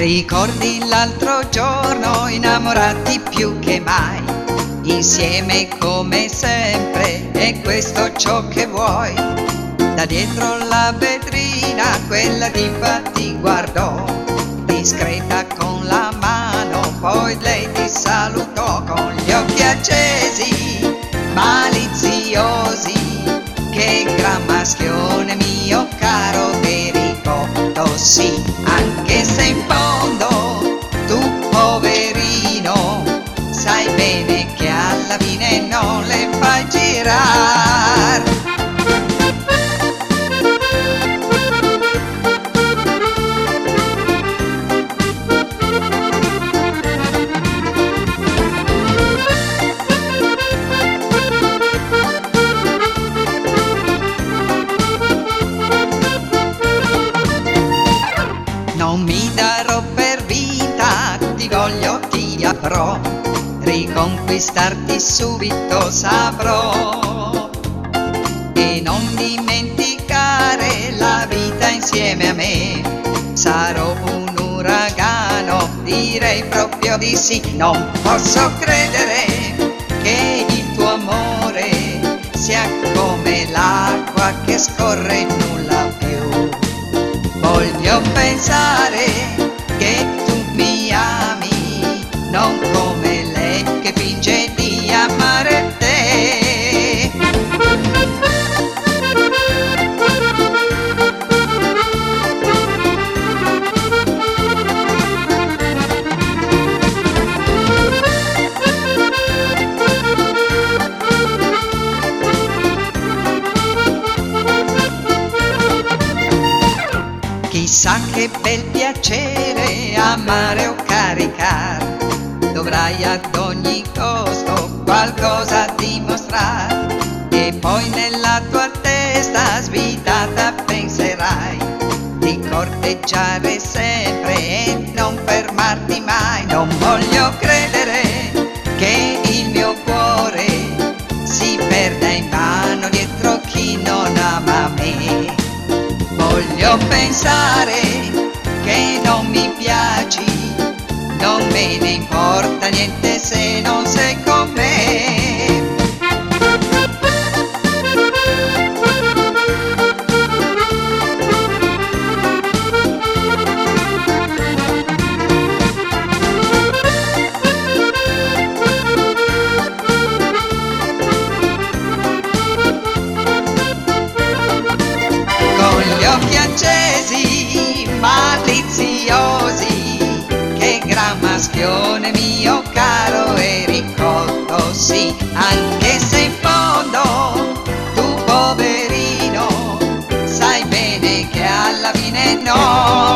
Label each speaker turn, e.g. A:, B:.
A: Ricordi l'altro giorno innamorati più che mai, insieme come sempre, e questo ciò che vuoi. Da dietro la vetrina quella diva ti guardò, discreta con la mano, poi lei ti salutò con gli occhi accesi, maliziosi. Che gran maschione mio caro che ricordo, sì, anche se in fondo fine non le fai girare. Mi darò per vinta, ti voglio, ti avrò, riconquistarti subito saprò. E non dimenticare la vita insieme a me, sarò un uragano, direi proprio di sì, non posso credere che il tuo amore sia come l'acqua che scorre e nulla più. Voglio pensare che tu mi ami, non come Chissà che bel piacere amare o caricare, dovrai ad ogni costo qualcosa dimostrare. E poi nella tua testa svitata penserai. Di corteggiare sempre e non fermarti mai. Non voglio Voglio pensare che non mi piaci, non me ne importa niente se non sei con me. Sì, anche se in fondo tu poverino sai bene che alla fine no.